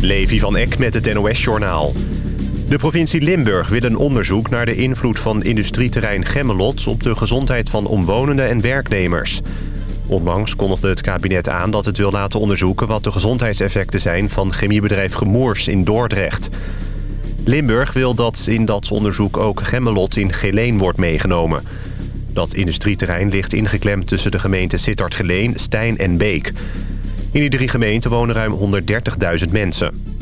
Levi van Eck met het NOS-journaal. De provincie Limburg wil een onderzoek naar de invloed van industrieterrein Gemmelot... op de gezondheid van omwonenden en werknemers. Onlangs kondigde het kabinet aan dat het wil laten onderzoeken... wat de gezondheidseffecten zijn van chemiebedrijf Gemoers in Dordrecht. Limburg wil dat in dat onderzoek ook Gemmelot in Geleen wordt meegenomen. Dat industrieterrein ligt ingeklemd tussen de gemeenten Sittard-Geleen, Stijn en Beek... In die drie gemeenten wonen ruim 130.000 mensen.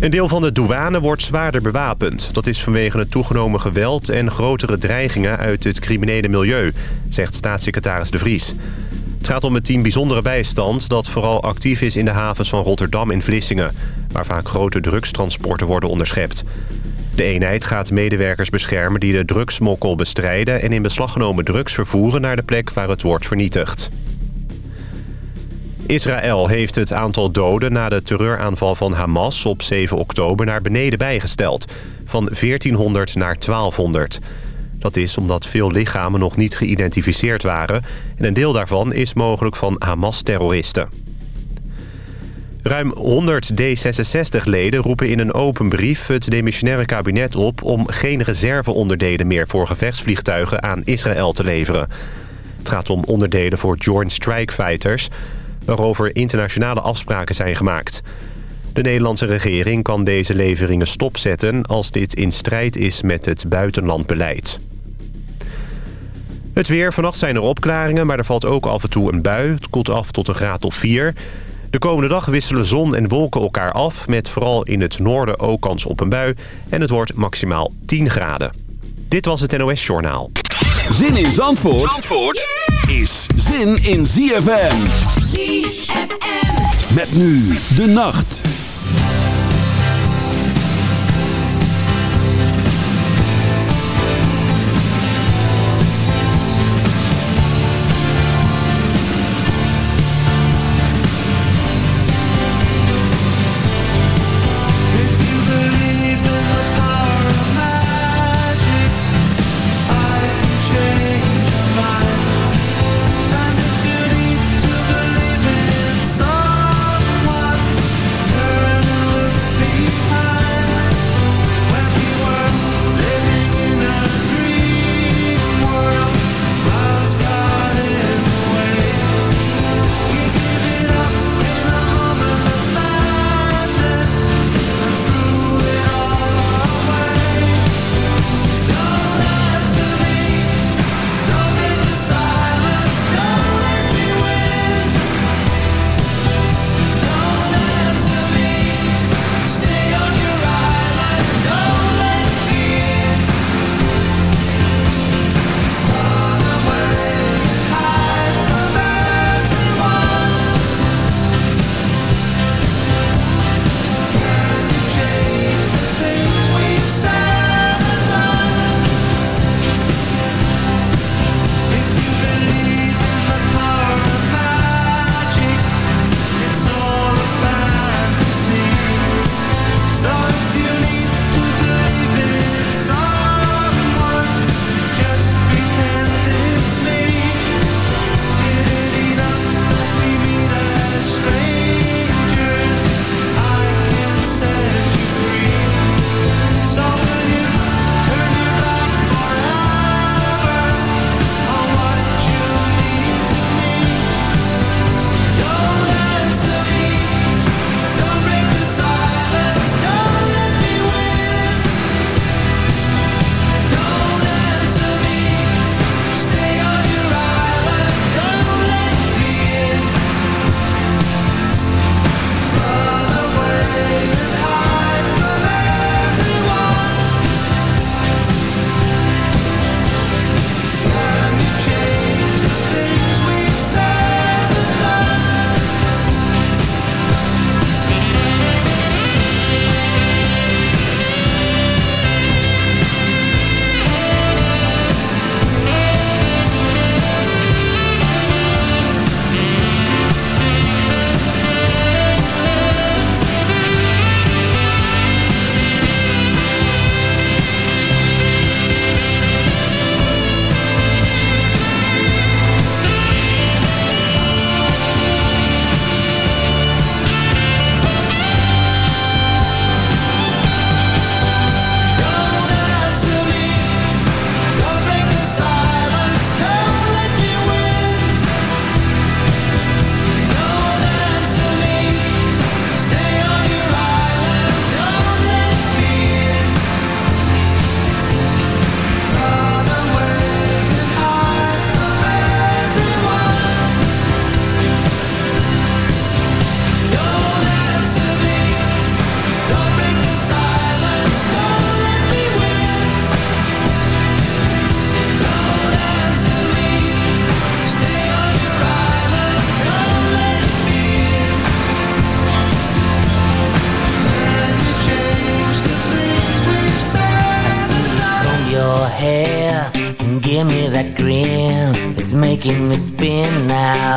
Een deel van de douane wordt zwaarder bewapend. Dat is vanwege het toegenomen geweld en grotere dreigingen uit het criminele milieu, zegt staatssecretaris De Vries. Het gaat om het team bijzondere bijstand dat vooral actief is in de havens van Rotterdam en Vlissingen, waar vaak grote drugstransporten worden onderschept. De eenheid gaat medewerkers beschermen die de drugsmokkel bestrijden en in beslag genomen drugs vervoeren naar de plek waar het wordt vernietigd. Israël heeft het aantal doden na de terreuraanval van Hamas op 7 oktober naar beneden bijgesteld. Van 1400 naar 1200. Dat is omdat veel lichamen nog niet geïdentificeerd waren... en een deel daarvan is mogelijk van Hamas-terroristen. Ruim 100 D66-leden roepen in een open brief het demissionaire kabinet op... om geen reserveonderdelen meer voor gevechtsvliegtuigen aan Israël te leveren. Het gaat om onderdelen voor Joint Strike Fighters waarover internationale afspraken zijn gemaakt. De Nederlandse regering kan deze leveringen stopzetten als dit in strijd is met het buitenlandbeleid. Het weer. Vannacht zijn er opklaringen, maar er valt ook af en toe een bui. Het koelt af tot een graad of 4. De komende dag wisselen zon en wolken elkaar af... met vooral in het noorden ook kans op een bui. En het wordt maximaal 10 graden. Dit was het NOS Journaal. Zin in Zandvoort, Zandvoort is zin in ZFM. Met nu de nacht.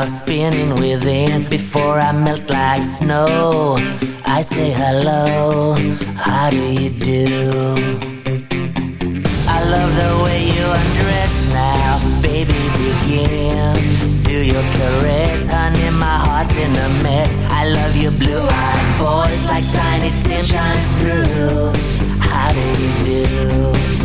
Now, spinning within. Before I melt like snow, I say hello. How do you do? I love the way you undress now, baby. Begin. Do your caress, honey. My heart's in a mess. I love your blue-eyed voice like Tiny Tim shines through. How do you do?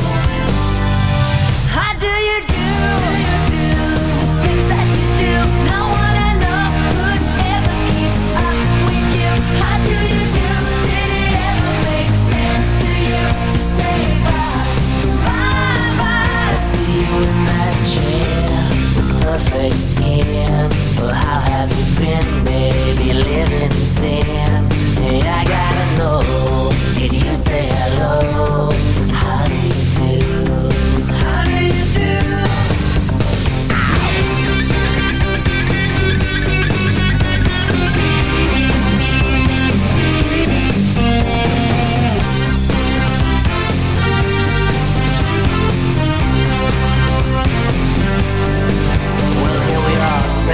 In that chair, perfect skin. Well, how have you been, baby? Living sin. I gotta know. Did you say hello?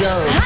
Cracking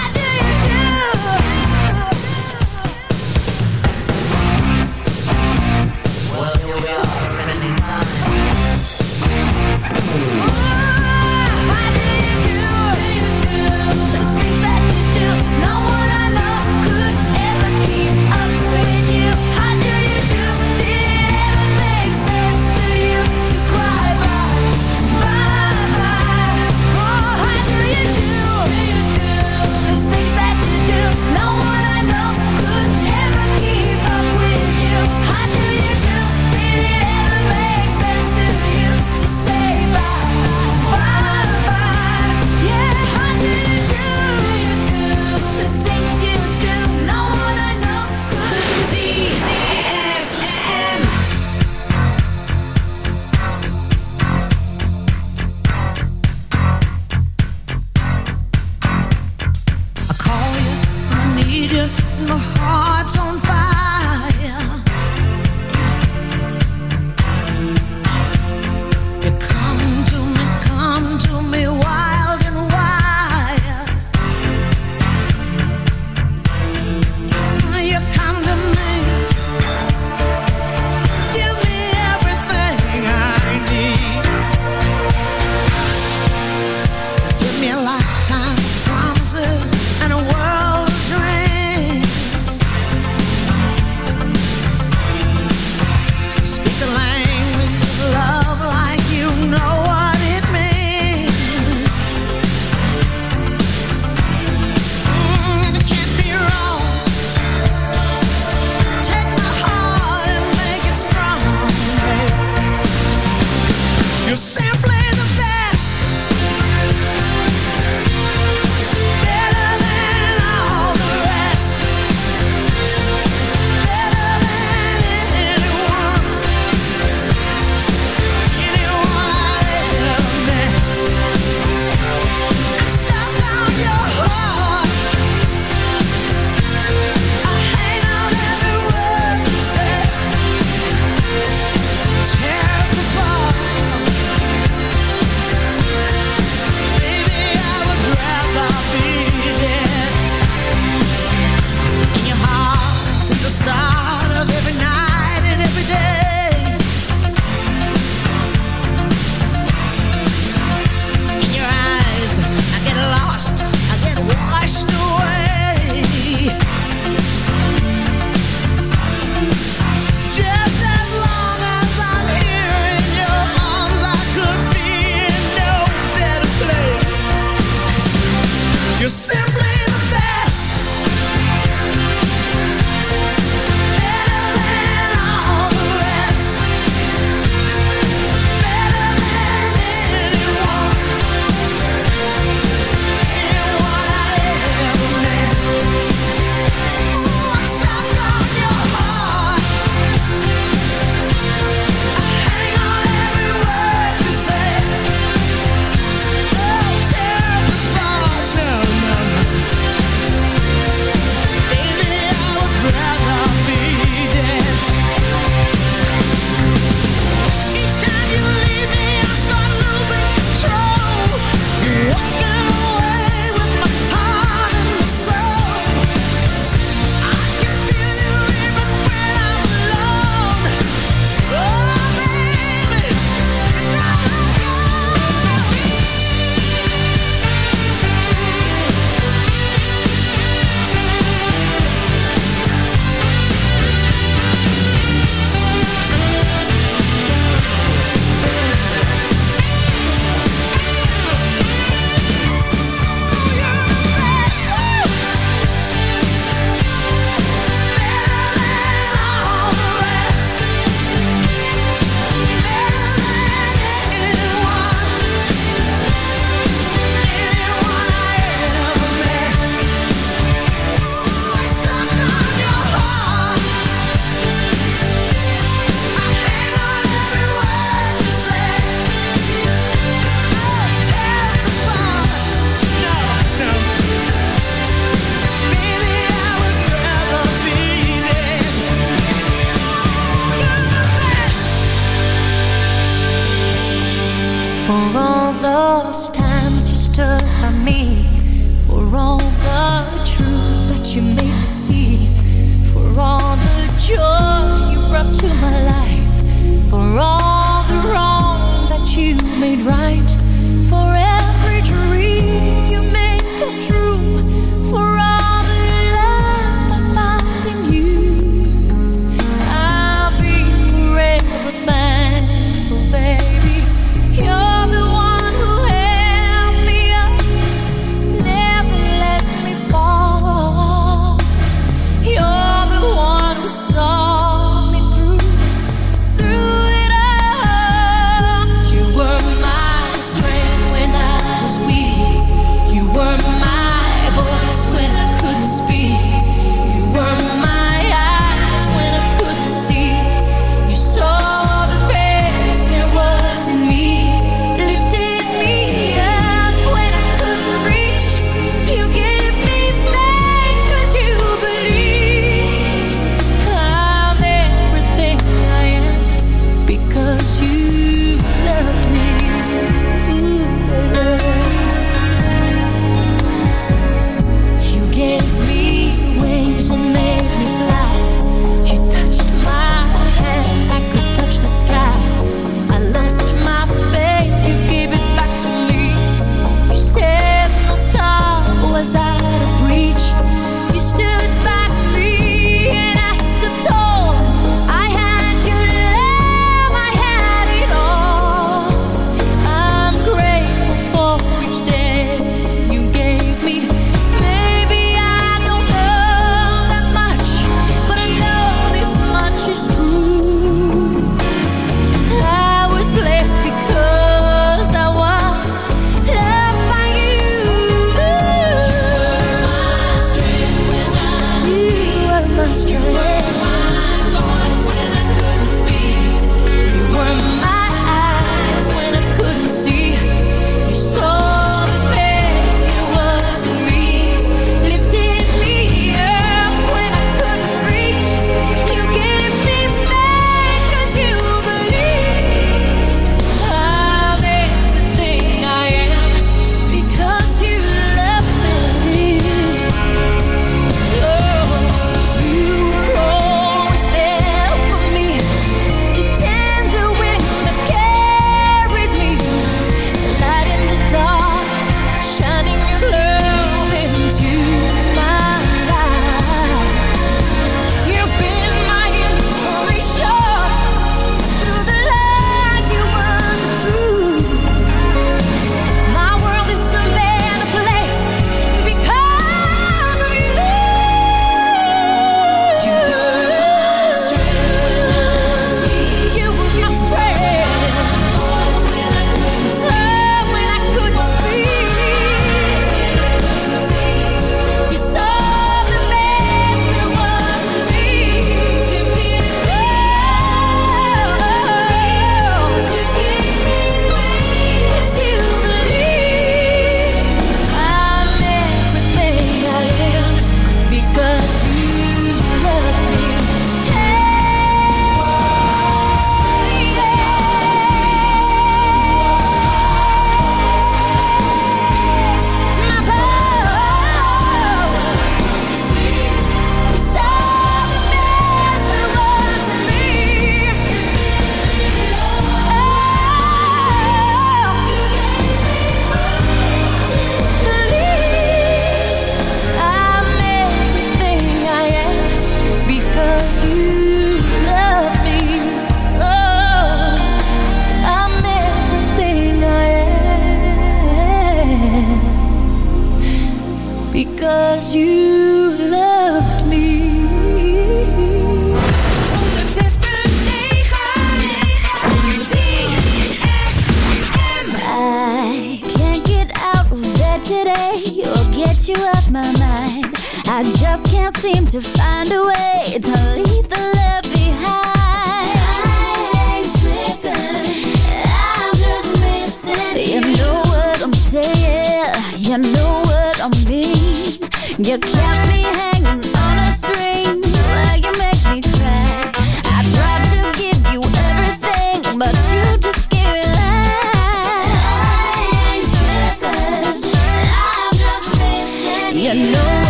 to my life.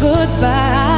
goodbye.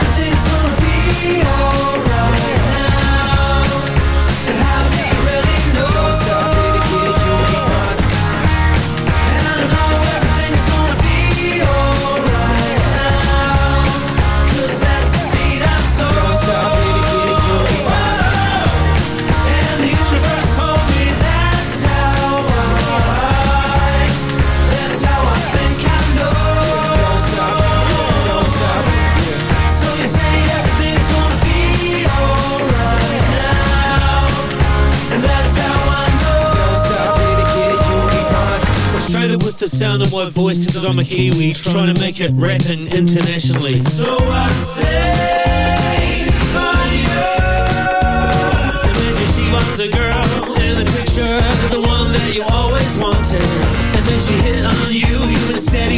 my voice because I'm a Kiwi Trying to make it rapping internationally So I say you. And she was the girl in the picture The one that you always wanted And then she hit on you, you were steady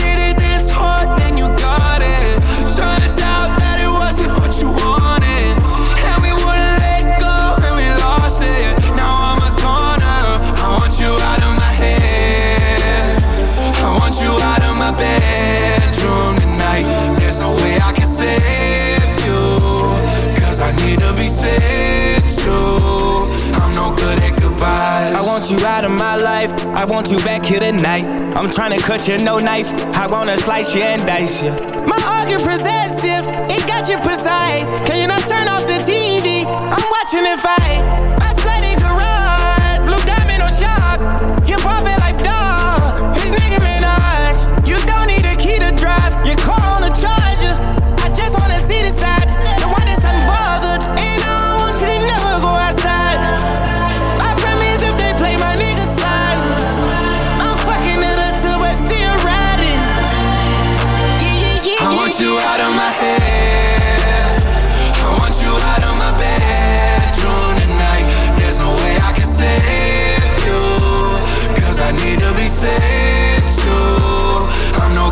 out of my life. I want you back here tonight. I'm trying to cut you, no knife. I wanna slice you and dice you. My argument possessive, it got you precise. Can you not turn off the TV? I'm watching it fight. I flooded garage, blue diamond on shock. You pop it like dog. His nigga Minaj. You don't need a key to drive. Your car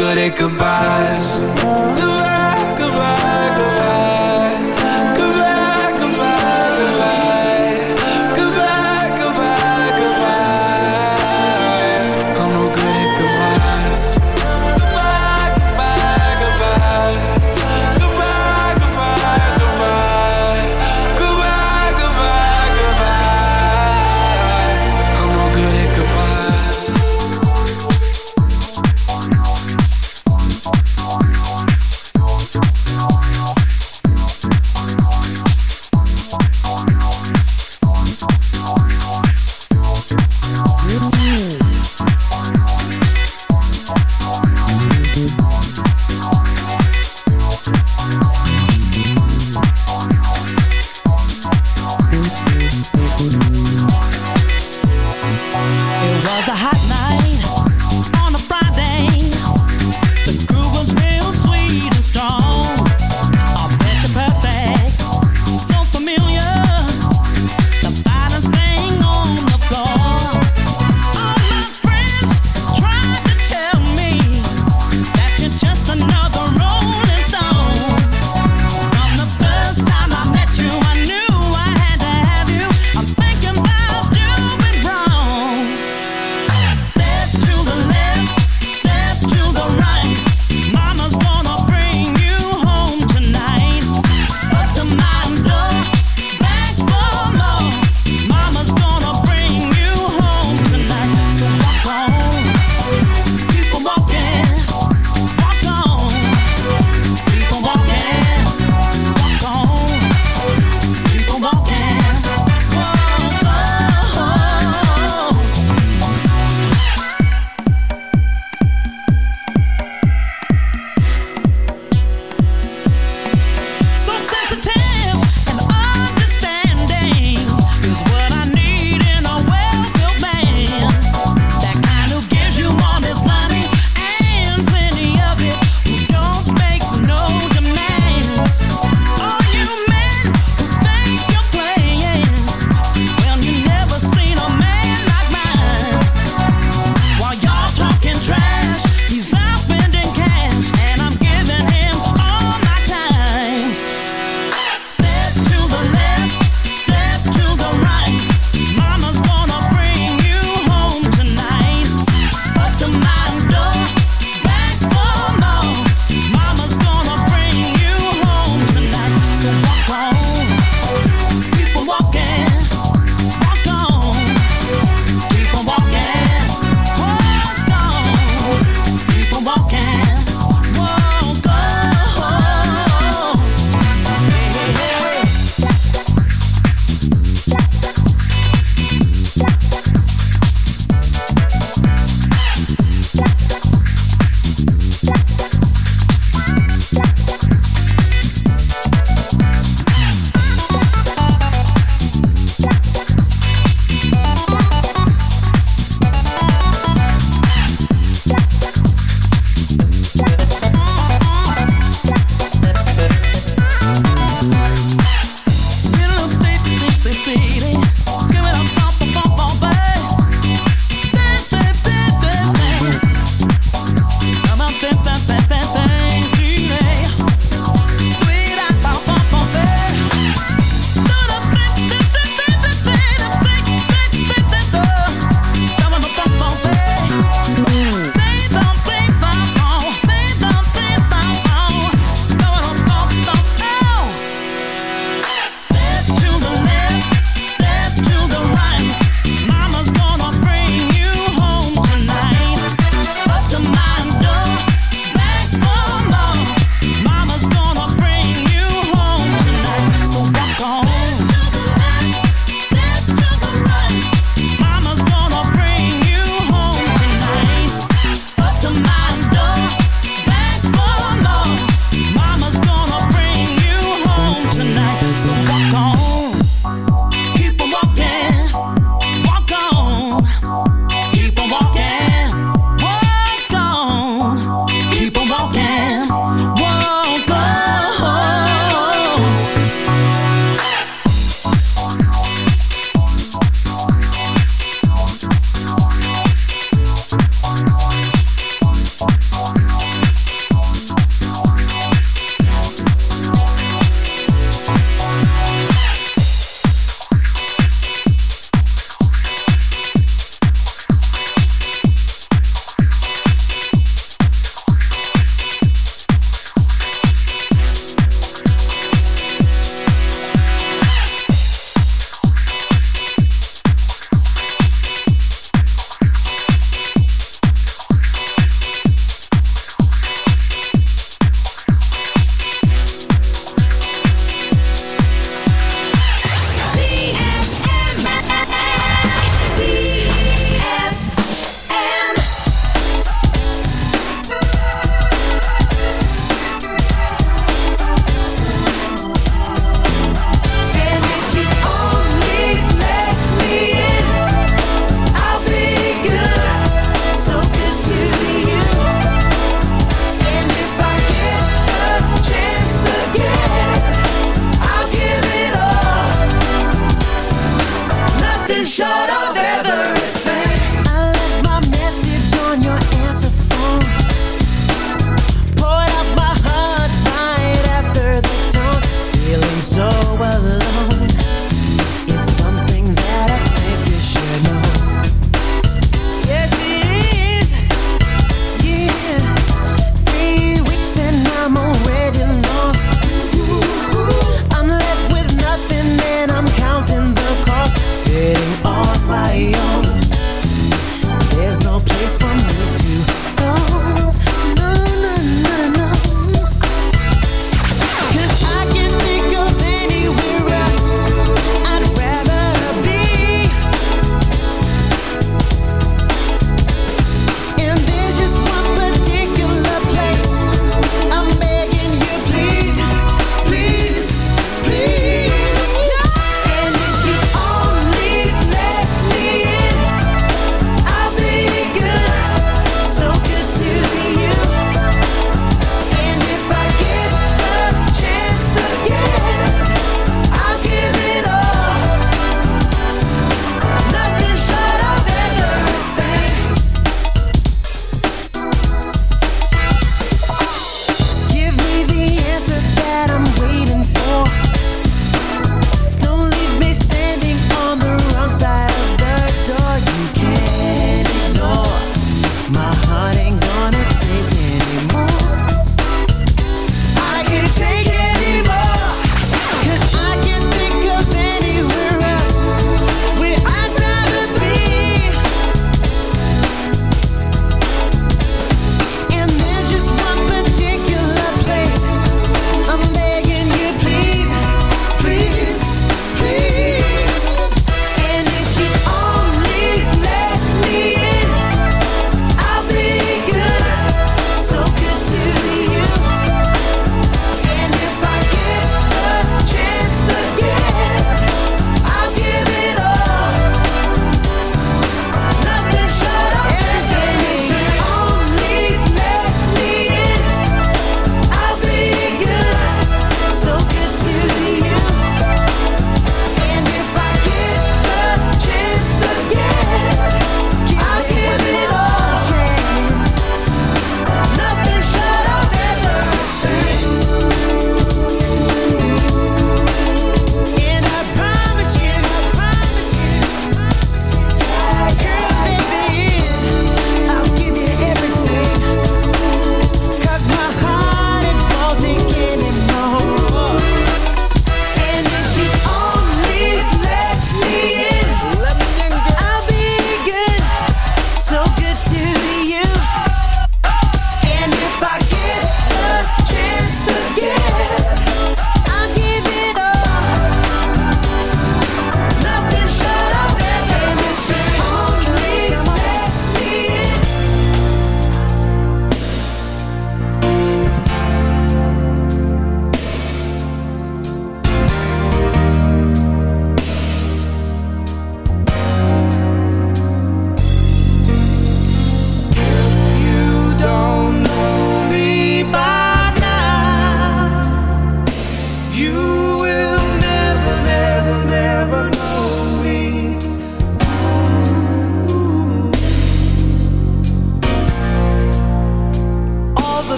good at goodbyes.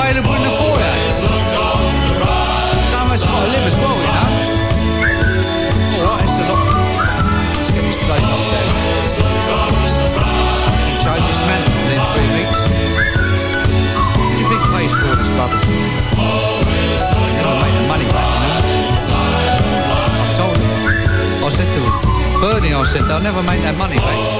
available in the foyer. Some of us got to live as well, you know. Alright, it's a lot. Let's get this place up there. Change this within three weeks. What do you think pays for all this rubbish? Never make the money back, you know. I told him. I said to him, Bernie, I said, they'll never make that money back.